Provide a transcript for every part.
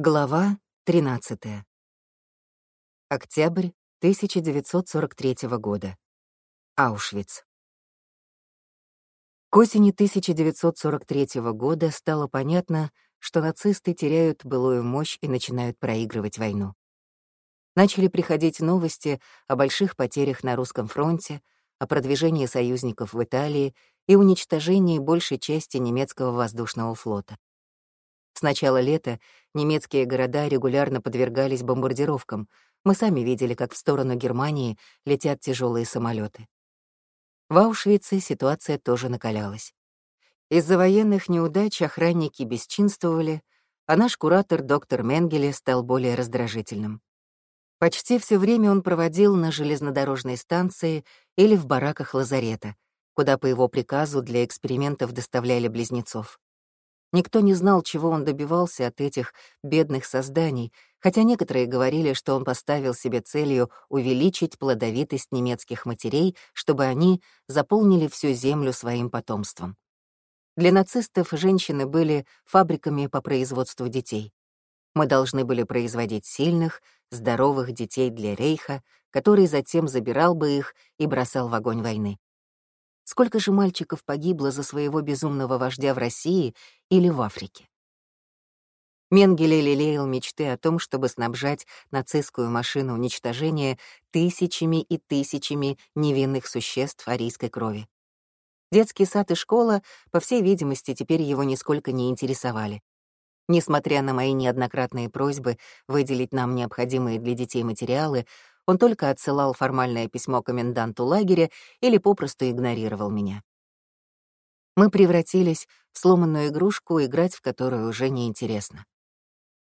Глава 13. Октябрь 1943 года. Аушвиц. К осени 1943 года стало понятно, что нацисты теряют былую мощь и начинают проигрывать войну. Начали приходить новости о больших потерях на русском фронте, о продвижении союзников в Италии и уничтожении большей части немецкого воздушного флота. С начала лета немецкие города регулярно подвергались бомбардировкам. Мы сами видели, как в сторону Германии летят тяжелые самолеты. В Аушвице ситуация тоже накалялась. Из-за военных неудач охранники бесчинствовали, а наш куратор доктор Менгеле стал более раздражительным. Почти все время он проводил на железнодорожной станции или в бараках лазарета, куда по его приказу для экспериментов доставляли близнецов. Никто не знал, чего он добивался от этих бедных созданий, хотя некоторые говорили, что он поставил себе целью увеличить плодовитость немецких матерей, чтобы они заполнили всю землю своим потомством. Для нацистов женщины были фабриками по производству детей. Мы должны были производить сильных, здоровых детей для рейха, который затем забирал бы их и бросал в огонь войны. Сколько же мальчиков погибло за своего безумного вождя в России или в Африке? Менгеле лелеял мечты о том, чтобы снабжать нацистскую машину уничтожения тысячами и тысячами невинных существ арийской крови. Детский сад и школа, по всей видимости, теперь его нисколько не интересовали. Несмотря на мои неоднократные просьбы выделить нам необходимые для детей материалы, он только отсылал формальное письмо коменданту лагеря или попросту игнорировал меня. Мы превратились в сломанную игрушку, играть в которую уже неинтересно.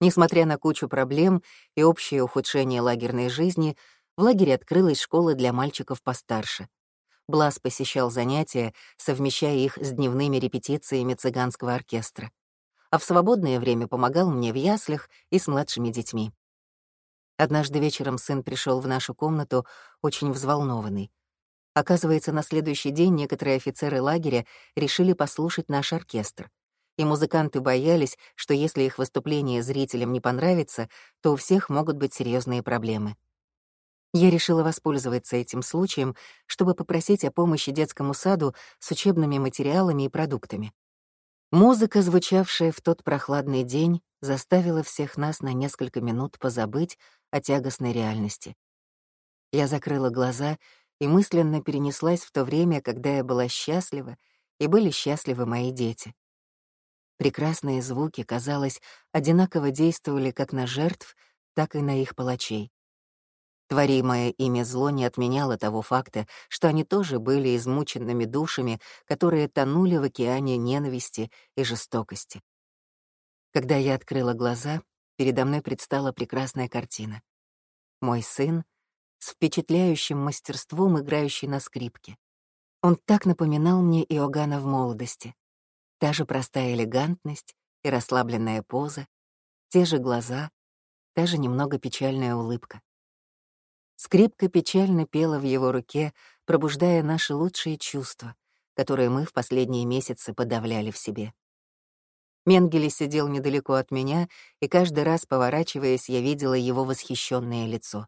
Несмотря на кучу проблем и общее ухудшение лагерной жизни, в лагере открылась школа для мальчиков постарше. Блас посещал занятия, совмещая их с дневными репетициями цыганского оркестра. А в свободное время помогал мне в яслях и с младшими детьми. Однажды вечером сын пришел в нашу комнату очень взволнованный. Оказывается, на следующий день некоторые офицеры лагеря решили послушать наш оркестр. И музыканты боялись, что если их выступление зрителям не понравится, то у всех могут быть серьезные проблемы. Я решила воспользоваться этим случаем, чтобы попросить о помощи детскому саду с учебными материалами и продуктами. Музыка, звучавшая в тот прохладный день, заставила всех нас на несколько минут позабыть о тягостной реальности. Я закрыла глаза и мысленно перенеслась в то время, когда я была счастлива, и были счастливы мои дети. Прекрасные звуки, казалось, одинаково действовали как на жертв, так и на их палачей. Творимое ими зло не отменяло того факта, что они тоже были измученными душами, которые тонули в океане ненависти и жестокости. Когда я открыла глаза, передо мной предстала прекрасная картина. Мой сын с впечатляющим мастерством, играющий на скрипке. Он так напоминал мне Иоганна в молодости. Та же простая элегантность и расслабленная поза, те же глаза, та же немного печальная улыбка. Скрипка печально пела в его руке, пробуждая наши лучшие чувства, которые мы в последние месяцы подавляли в себе. Менгеле сидел недалеко от меня, и каждый раз, поворачиваясь, я видела его восхищенное лицо.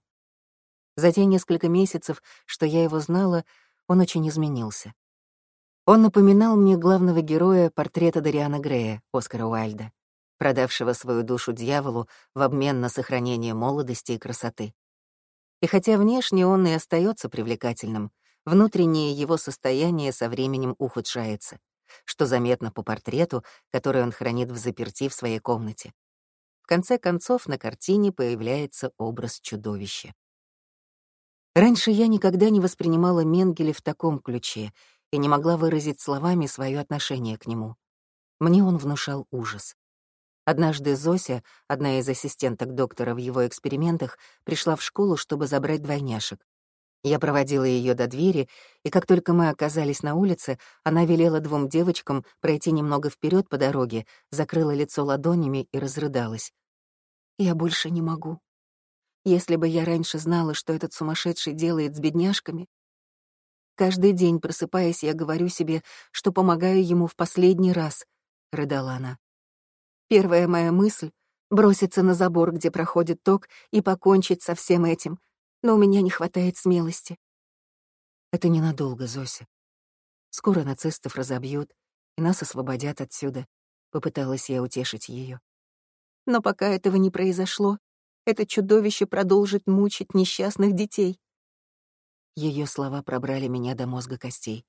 За те несколько месяцев, что я его знала, он очень изменился. Он напоминал мне главного героя портрета Дариана Грея, Оскара Уайльда, продавшего свою душу дьяволу в обмен на сохранение молодости и красоты. И хотя внешне он и остается привлекательным, внутреннее его состояние со временем ухудшается, что заметно по портрету, который он хранит в заперти в своей комнате. В конце концов, на картине появляется образ чудовища. Раньше я никогда не воспринимала Менгеля в таком ключе и не могла выразить словами свое отношение к нему. Мне он внушал ужас. Однажды Зося, одна из ассистенток доктора в его экспериментах, пришла в школу, чтобы забрать двойняшек. Я проводила ее до двери, и как только мы оказались на улице, она велела двум девочкам пройти немного вперед по дороге, закрыла лицо ладонями и разрыдалась. «Я больше не могу. Если бы я раньше знала, что этот сумасшедший делает с бедняжками, каждый день, просыпаясь, я говорю себе, что помогаю ему в последний раз», — рыдала она. Первая моя мысль — броситься на забор, где проходит ток, и покончить со всем этим. Но у меня не хватает смелости. Это ненадолго, Зося. Скоро нацистов разобьют, и нас освободят отсюда. Попыталась я утешить ее. Но пока этого не произошло, это чудовище продолжит мучить несчастных детей. Ее слова пробрали меня до мозга костей.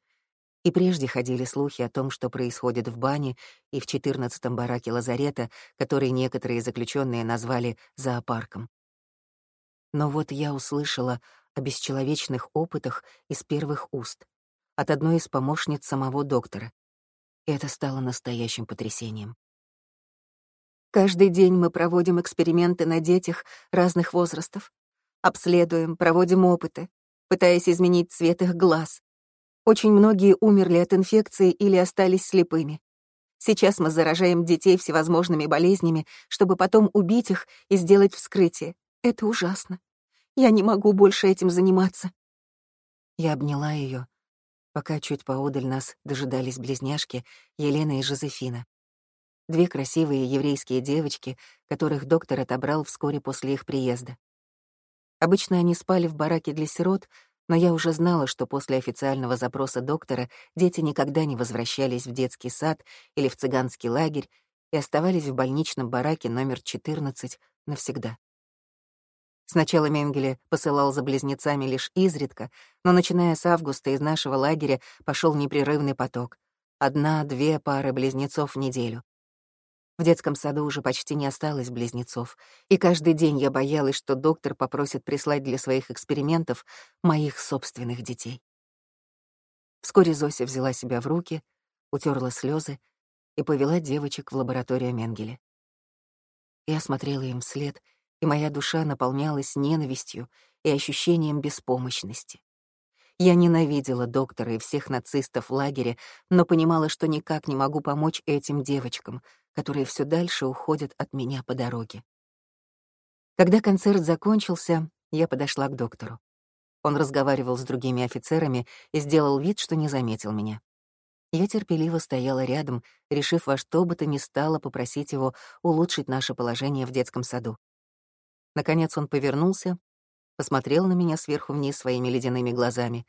И прежде ходили слухи о том, что происходит в бане и в 14-м бараке лазарета, который некоторые заключенные назвали зоопарком. Но вот я услышала о бесчеловечных опытах из первых уст от одной из помощниц самого доктора. И это стало настоящим потрясением. Каждый день мы проводим эксперименты на детях разных возрастов. Обследуем, проводим опыты, пытаясь изменить цвет их глаз, очень многие умерли от инфекции или остались слепыми. Сейчас мы заражаем детей всевозможными болезнями, чтобы потом убить их и сделать вскрытие. Это ужасно. Я не могу больше этим заниматься. Я обняла ее, пока чуть поодаль нас дожидались близняшки Елена и Жозефина. Две красивые еврейские девочки, которых доктор отобрал вскоре после их приезда. Обычно они спали в бараке для сирот, но я уже знала, что после официального запроса доктора дети никогда не возвращались в детский сад или в цыганский лагерь и оставались в больничном бараке номер 14 навсегда. Сначала Менгеле посылал за близнецами лишь изредка, но начиная с августа из нашего лагеря пошел непрерывный поток. Одна-две пары близнецов в неделю. В детском саду уже почти не осталось близнецов, и каждый день я боялась, что доктор попросит прислать для своих экспериментов моих собственных детей. Вскоре Зося взяла себя в руки, утерла слезы и повела девочек в лабораторию Менгеле. Я смотрела им вслед, и моя душа наполнялась ненавистью и ощущением беспомощности. Я ненавидела доктора и всех нацистов в лагере, но понимала, что никак не могу помочь этим девочкам — которые все дальше уходят от меня по дороге. Когда концерт закончился, я подошла к доктору. Он разговаривал с другими офицерами и сделал вид, что не заметил меня. Я терпеливо стояла рядом, решив во что бы то ни стало попросить его улучшить наше положение в детском саду. Наконец он повернулся, посмотрел на меня сверху вниз своими ледяными глазами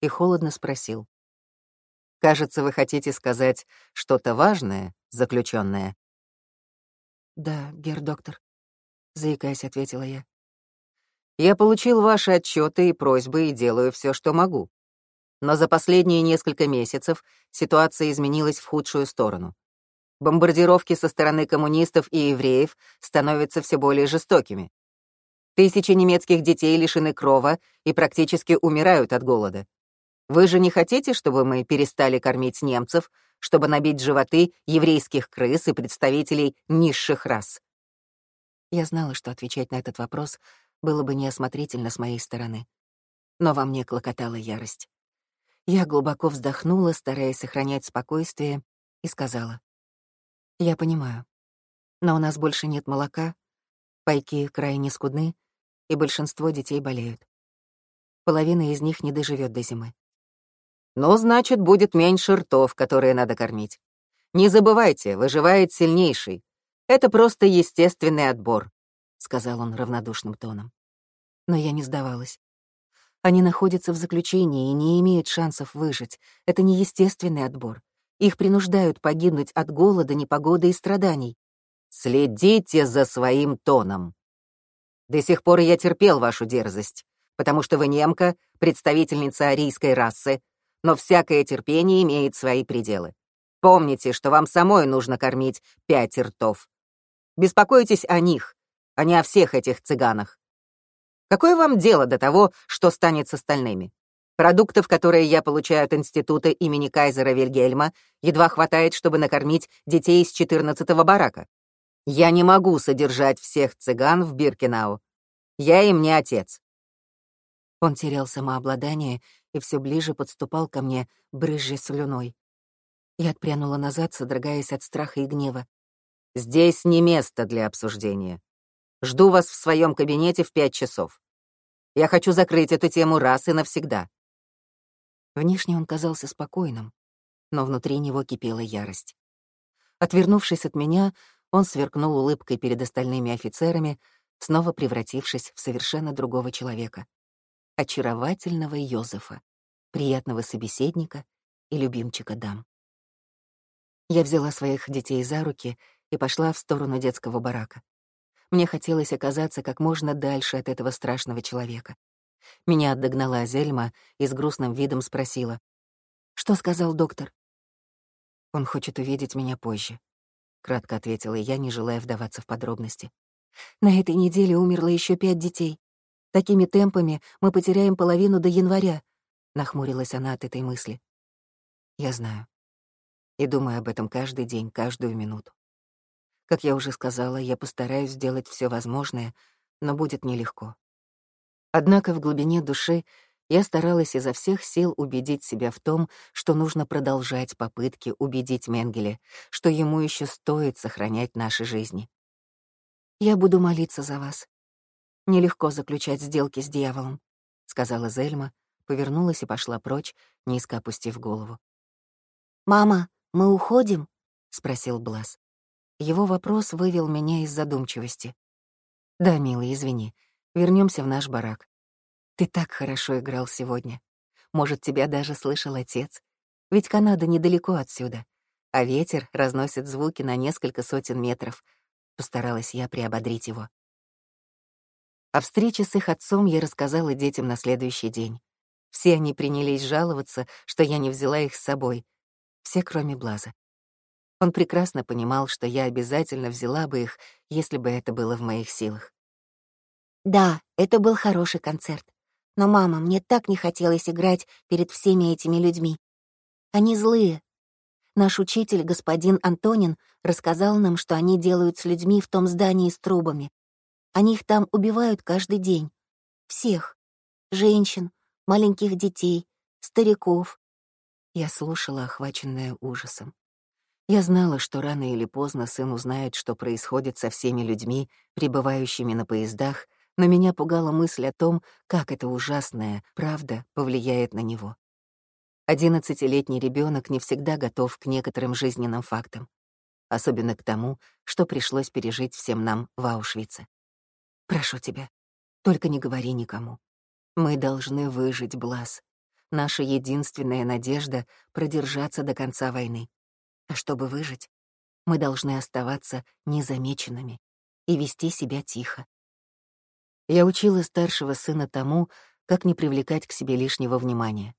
и холодно спросил. «Кажется, вы хотите сказать что-то важное, заключенная. «Да, герр-доктор», — заикаясь, ответила я. «Я получил ваши отчеты и просьбы и делаю все, что могу. Но за последние несколько месяцев ситуация изменилась в худшую сторону. Бомбардировки со стороны коммунистов и евреев становятся все более жестокими. Тысячи немецких детей лишены крова и практически умирают от голода. Вы же не хотите, чтобы мы перестали кормить немцев, чтобы набить животы еврейских крыс и представителей низших рас? Я знала, что отвечать на этот вопрос было бы неосмотрительно с моей стороны. Но во мне клокотала ярость. Я глубоко вздохнула, стараясь сохранять спокойствие, и сказала. «Я понимаю. Но у нас больше нет молока, пайки крайне скудны, и большинство детей болеют. Половина из них не доживет до зимы. Но значит, будет меньше ртов, которые надо кормить. Не забывайте, выживает сильнейший. Это просто естественный отбор», — сказал он равнодушным тоном. Но я не сдавалась. Они находятся в заключении и не имеют шансов выжить. Это не естественный отбор. Их принуждают погибнуть от голода, непогоды и страданий. Следите за своим тоном. До сих пор я терпел вашу дерзость, потому что вы немка, представительница арийской расы, но всякое терпение имеет свои пределы. Помните, что вам самой нужно кормить пять ртов. Беспокойтесь о них, а не о всех этих цыганах. Какое вам дело до того, что станет с остальными? Продуктов, которые я получаю от института имени Кайзера Вильгельма, едва хватает, чтобы накормить детей из 14-го барака. Я не могу содержать всех цыган в Биркинау. Я им не отец. Он терял самообладание и все ближе подступал ко мне, брызжа слюной. Я отпрянула назад, содрогаясь от страха и гнева. «Здесь не место для обсуждения. Жду вас в своем кабинете в пять часов. Я хочу закрыть эту тему раз и навсегда». Внешне он казался спокойным, но внутри него кипела ярость. Отвернувшись от меня, он сверкнул улыбкой перед остальными офицерами, снова превратившись в совершенно другого человека очаровательного Йозефа, приятного собеседника и любимчика дам. Я взяла своих детей за руки и пошла в сторону детского барака. Мне хотелось оказаться как можно дальше от этого страшного человека. Меня отдогнала Зельма и с грустным видом спросила. «Что сказал доктор?» «Он хочет увидеть меня позже», — кратко ответила я, не желая вдаваться в подробности. «На этой неделе умерло еще пять детей. Такими темпами мы потеряем половину до января», — нахмурилась она от этой мысли. «Я знаю. И думаю об этом каждый день, каждую минуту. Как я уже сказала, я постараюсь сделать все возможное, но будет нелегко. Однако в глубине души я старалась изо всех сил убедить себя в том, что нужно продолжать попытки убедить Менгеле, что ему еще стоит сохранять наши жизни. «Я буду молиться за вас», «Нелегко заключать сделки с дьяволом», — сказала Зельма, повернулась и пошла прочь, низко опустив голову. «Мама, мы уходим?» — спросил Блас. Его вопрос вывел меня из задумчивости. «Да, милый, извини. Вернемся в наш барак. Ты так хорошо играл сегодня. Может, тебя даже слышал отец. Ведь Канада недалеко отсюда, а ветер разносит звуки на несколько сотен метров». Постаралась я приободрить его. О встрече с их отцом я рассказала детям на следующий день. Все они принялись жаловаться, что я не взяла их с собой. Все, кроме Блаза. Он прекрасно понимал, что я обязательно взяла бы их, если бы это было в моих силах. «Да, это был хороший концерт. Но, мама, мне так не хотелось играть перед всеми этими людьми. Они злые. Наш учитель, господин Антонин, рассказал нам, что они делают с Они их там убивают каждый день. Всех. Женщин, маленьких детей, стариков. Я слушала, охваченная ужасом. Я знала, что рано или поздно сын узнает, что происходит со всеми людьми, прибывающими на поездах, но меня пугала мысль о том, как эта ужасная правда повлияет на него. Одиннадцатилетний ребенок не всегда готов к некоторым жизненным фактам, особенно к тому, что пришлось пережить всем нам в Аушвице. Прошу тебя, только не говори никому. Мы должны выжить, Блаз. Наша единственная надежда — продержаться до конца войны. А чтобы выжить, мы должны оставаться незамеченными и вести себя тихо. Я учила старшего сына тому, как не привлекать к себе лишнего внимания.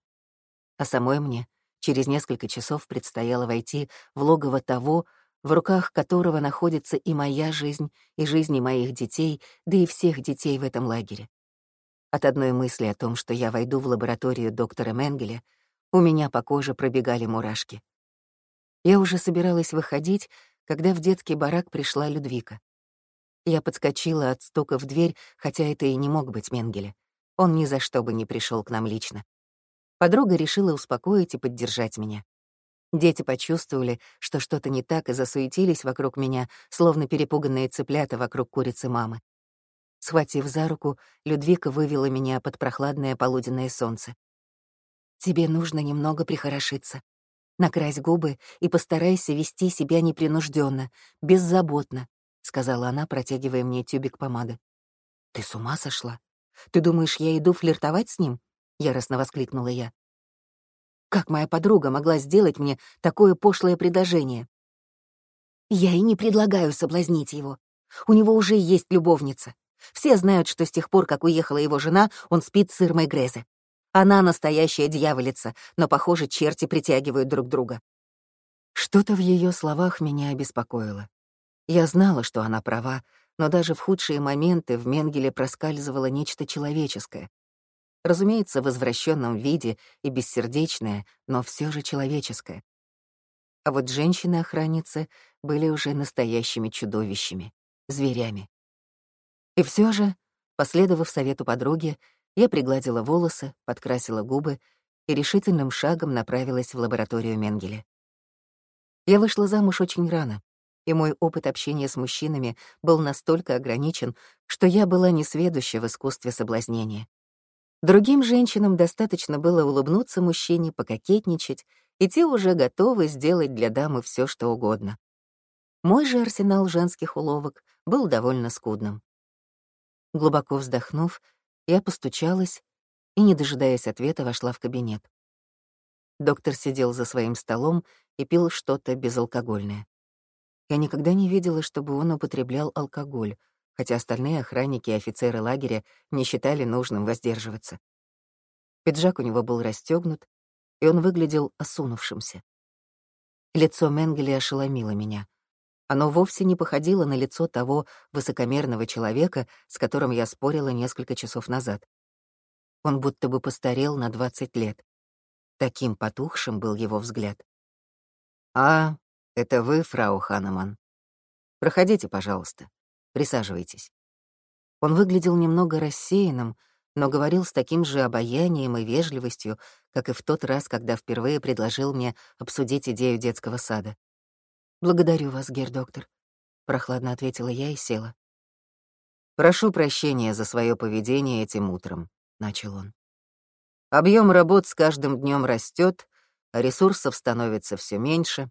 А самой мне через несколько часов предстояло войти в логово того, в руках которого находится и моя жизнь, и жизни моих детей, да и всех детей в этом лагере. От одной мысли о том, что я войду в лабораторию доктора Менгеля, у меня по коже пробегали мурашки. Я уже собиралась выходить, когда в детский барак пришла Людвика. Я подскочила от стука в дверь, хотя это и не мог быть Менгеле. Он ни за что бы не пришел к нам лично. Подруга решила успокоить и поддержать меня. Дети почувствовали, что что-то не так, и засуетились вокруг меня, словно перепуганные цыплята вокруг курицы мамы. Схватив за руку, Людвика вывела меня под прохладное полуденное солнце. «Тебе нужно немного прихорошиться. Накрась губы и постарайся вести себя непринужденно, беззаботно», — сказала она, протягивая мне тюбик помады. «Ты с ума сошла? Ты думаешь, я иду флиртовать с ним?» — яростно воскликнула я. Как моя подруга могла сделать мне такое пошлое предложение? Я и не предлагаю соблазнить его. У него уже есть любовница. Все знают, что с тех пор, как уехала его жена, он спит с Ирмой Грезе. Она настоящая дьяволица, но, похоже, черти притягивают друг друга. Что-то в ее словах меня обеспокоило. Я знала, что она права, но даже в худшие моменты в Менгеле проскальзывало нечто человеческое, разумеется, в извращенном виде и бессердечное, но все же человеческое. А вот женщины-охранницы были уже настоящими чудовищами, зверями. И все же, последовав совету подруги, я пригладила волосы, подкрасила губы и решительным шагом направилась в лабораторию Менгеля. Я вышла замуж очень рано, и мой опыт общения с мужчинами был настолько ограничен, что я была несведуща в искусстве соблазнения. Другим женщинам достаточно было улыбнуться мужчине, пококетничать, и те уже готовы сделать для дамы все, что угодно. Мой же арсенал женских уловок был довольно скудным. Глубоко вздохнув, я постучалась и, не дожидаясь ответа, вошла в кабинет. Доктор сидел за своим столом и пил что-то безалкогольное. Я никогда не видела, чтобы он употреблял алкоголь — хотя остальные охранники и офицеры лагеря не считали нужным воздерживаться. Пиджак у него был расстегнут, и он выглядел осунувшимся. Лицо Менгеля ошеломило меня. Оно вовсе не походило на лицо того высокомерного человека, с которым я спорила несколько часов назад. Он будто бы постарел на 20 лет. Таким потухшим был его взгляд. «А, это вы, фрау Ханеман. Проходите, пожалуйста». Присаживайтесь». Он выглядел немного рассеянным, но говорил с таким же обаянием и вежливостью, как и в тот раз, когда впервые предложил мне обсудить идею детского сада. «Благодарю вас, гердоктор», — прохладно ответила я и села. «Прошу прощения за свое поведение этим утром», — начал он. Объем работ с каждым днем растет, а ресурсов становится все меньше.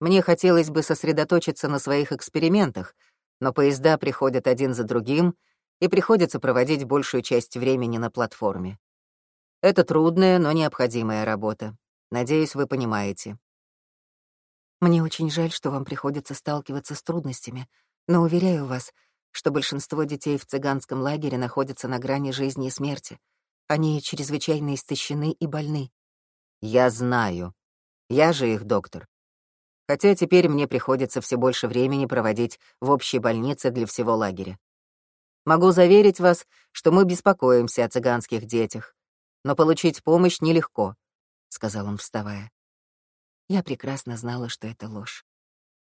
Мне хотелось бы сосредоточиться на своих экспериментах — но поезда приходят один за другим, и приходится проводить большую часть времени на платформе. Это трудная, но необходимая работа. Надеюсь, вы понимаете. Мне очень жаль, что вам приходится сталкиваться с трудностями, но уверяю вас, что большинство детей в цыганском лагере находятся на грани жизни и смерти. Они чрезвычайно истощены и больны. Я знаю. Я же их доктор хотя теперь мне приходится все больше времени проводить в общей больнице для всего лагеря. Могу заверить вас, что мы беспокоимся о цыганских детях, но получить помощь нелегко», — сказал он, вставая. Я прекрасно знала, что это ложь.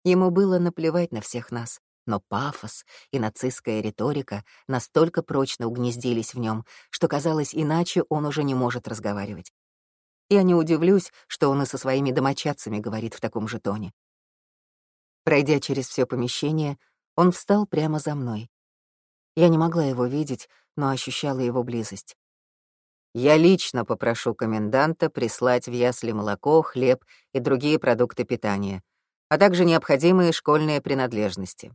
Ему было наплевать на всех нас, но пафос и нацистская риторика настолько прочно угнездились в нем, что казалось, иначе он уже не может разговаривать. Я не удивлюсь, что он и со своими домочадцами говорит в таком же тоне. Пройдя через все помещение, он встал прямо за мной. Я не могла его видеть, но ощущала его близость. «Я лично попрошу коменданта прислать в ясли молоко, хлеб и другие продукты питания, а также необходимые школьные принадлежности.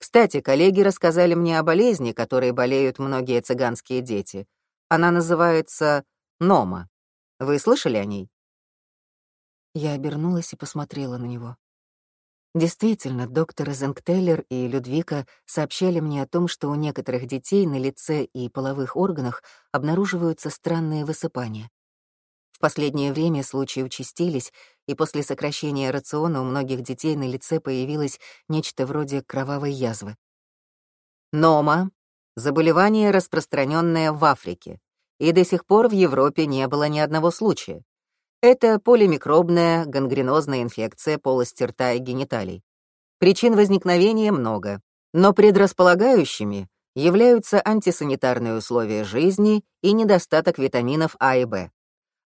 Кстати, коллеги рассказали мне о болезни, которой болеют многие цыганские дети. Она называется нома. Вы слышали о ней?» Я обернулась и посмотрела на него. Действительно, доктор Зенгтейлер и Людвика сообщали мне о том, что у некоторых детей на лице и половых органах обнаруживаются странные высыпания. В последнее время случаи участились, и после сокращения рациона у многих детей на лице появилось нечто вроде кровавой язвы. Нома — заболевание, распространенное в Африке и до сих пор в Европе не было ни одного случая. Это полимикробная гангренозная инфекция полости рта и гениталий. Причин возникновения много, но предрасполагающими являются антисанитарные условия жизни и недостаток витаминов А и В.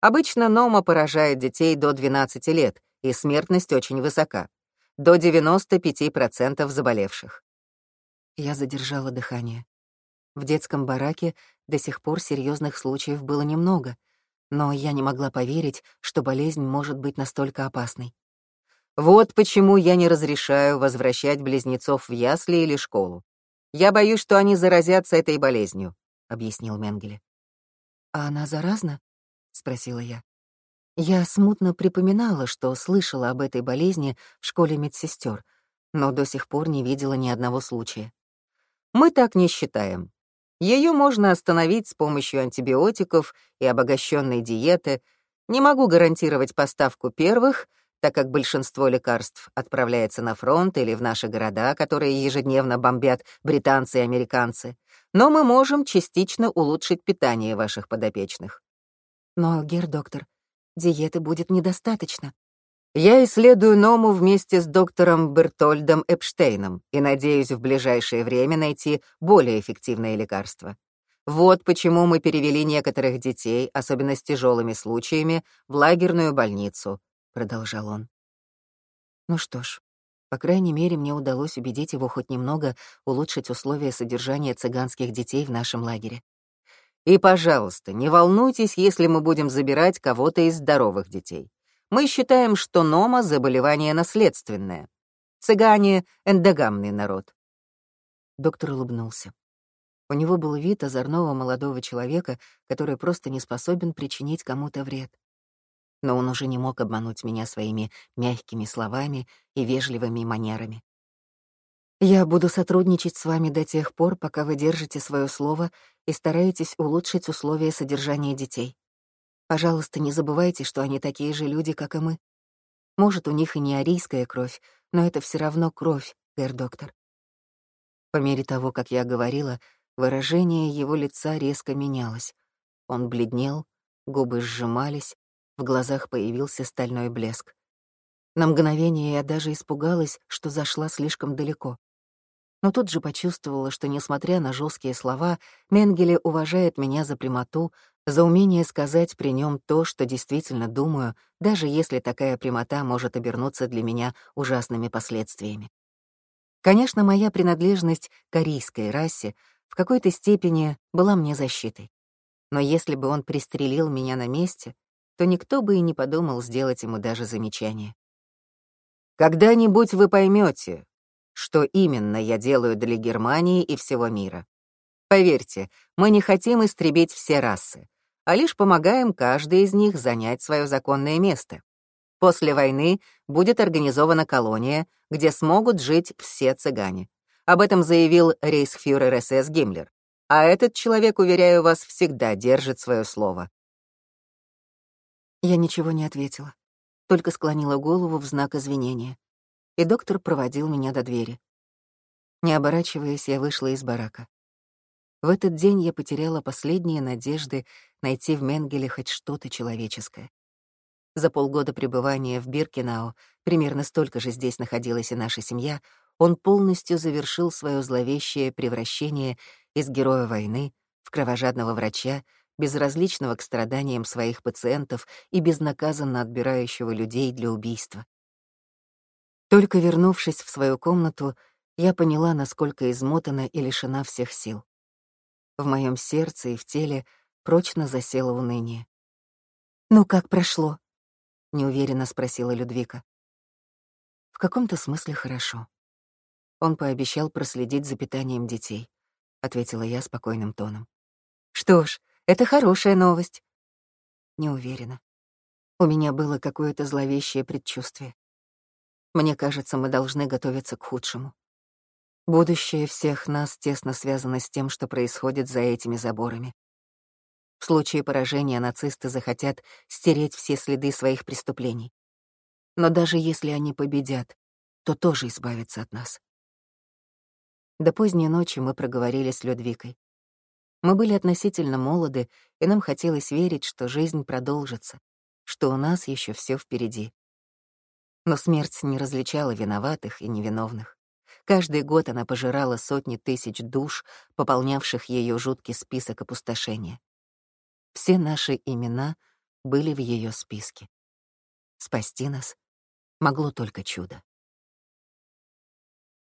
Обычно нома поражает детей до 12 лет, и смертность очень высока — до 95% заболевших. Я задержала дыхание. В детском бараке до сих пор серьезных случаев было немного, но я не могла поверить, что болезнь может быть настолько опасной. Вот почему я не разрешаю возвращать близнецов в ясли или школу. Я боюсь, что они заразятся этой болезнью, — объяснил Менгеле. А она заразна? — спросила я. Я смутно припоминала, что слышала об этой болезни в школе медсестер, но до сих пор не видела ни одного случая. Мы так не считаем. Ее можно остановить с помощью антибиотиков и обогащенной диеты. Не могу гарантировать поставку первых, так как большинство лекарств отправляется на фронт или в наши города, которые ежедневно бомбят британцы и американцы. Но мы можем частично улучшить питание ваших подопечных. Но, Гер, доктор, диеты будет недостаточно. Я исследую Ному вместе с доктором Бертольдом Эпштейном и надеюсь в ближайшее время найти более эффективное лекарство. Вот почему мы перевели некоторых детей, особенно с тяжелыми случаями, в лагерную больницу», — продолжал он. Ну что ж, по крайней мере, мне удалось убедить его хоть немного улучшить условия содержания цыганских детей в нашем лагере. И, пожалуйста, не волнуйтесь, если мы будем забирать кого-то из здоровых детей мы считаем, что нома — заболевание наследственное. Цыгане — эндогамный народ. Доктор улыбнулся. У него был вид озорного молодого человека, который просто не способен причинить кому-то вред. Но он уже не мог обмануть меня своими мягкими словами и вежливыми манерами. «Я буду сотрудничать с вами до тех пор, пока вы держите свое слово и стараетесь улучшить условия содержания детей. Пожалуйста, не забывайте, что они такие же люди, как и мы. Может, у них и не арийская кровь, но это все равно кровь, гэр доктор. По мере того, как я говорила, выражение его лица резко менялось. Он бледнел, губы сжимались, в глазах появился стальной блеск. На мгновение я даже испугалась, что зашла слишком далеко но тут же почувствовала, что, несмотря на жесткие слова, Менгеле уважает меня за прямоту, за умение сказать при нем то, что действительно думаю, даже если такая прямота может обернуться для меня ужасными последствиями. Конечно, моя принадлежность к корейской расе в какой-то степени была мне защитой. Но если бы он пристрелил меня на месте, то никто бы и не подумал сделать ему даже замечание. «Когда-нибудь вы поймете, что именно я делаю для Германии и всего мира. Поверьте, мы не хотим истребить все расы, а лишь помогаем каждой из них занять свое законное место. После войны будет организована колония, где смогут жить все цыгане. Об этом заявил рейсфюрер СС Гиммлер. А этот человек, уверяю вас, всегда держит свое слово. Я ничего не ответила, только склонила голову в знак извинения и доктор проводил меня до двери. Не оборачиваясь, я вышла из барака. В этот день я потеряла последние надежды найти в Менгеле хоть что-то человеческое. За полгода пребывания в Биркинау, примерно столько же здесь находилась и наша семья, он полностью завершил свое зловещее превращение из героя войны в кровожадного врача, безразличного к страданиям своих пациентов и безнаказанно отбирающего людей для убийства. Только вернувшись в свою комнату, я поняла, насколько измотана и лишена всех сил. В моем сердце и в теле прочно засело уныние. «Ну как прошло?» — неуверенно спросила Людвика. «В каком-то смысле хорошо». Он пообещал проследить за питанием детей, — ответила я спокойным тоном. «Что ж, это хорошая новость». «Не уверена. У меня было какое-то зловещее предчувствие. Мне кажется, мы должны готовиться к худшему. Будущее всех нас тесно связано с тем, что происходит за этими заборами. В случае поражения нацисты захотят стереть все следы своих преступлений. Но даже если они победят, то тоже избавятся от нас. До поздней ночи мы проговорили с Людвикой. Мы были относительно молоды, и нам хотелось верить, что жизнь продолжится, что у нас еще все впереди. Но смерть не различала виноватых и невиновных. Каждый год она пожирала сотни тысяч душ, пополнявших ее жуткий список опустошения. Все наши имена были в ее списке. Спасти нас могло только чудо.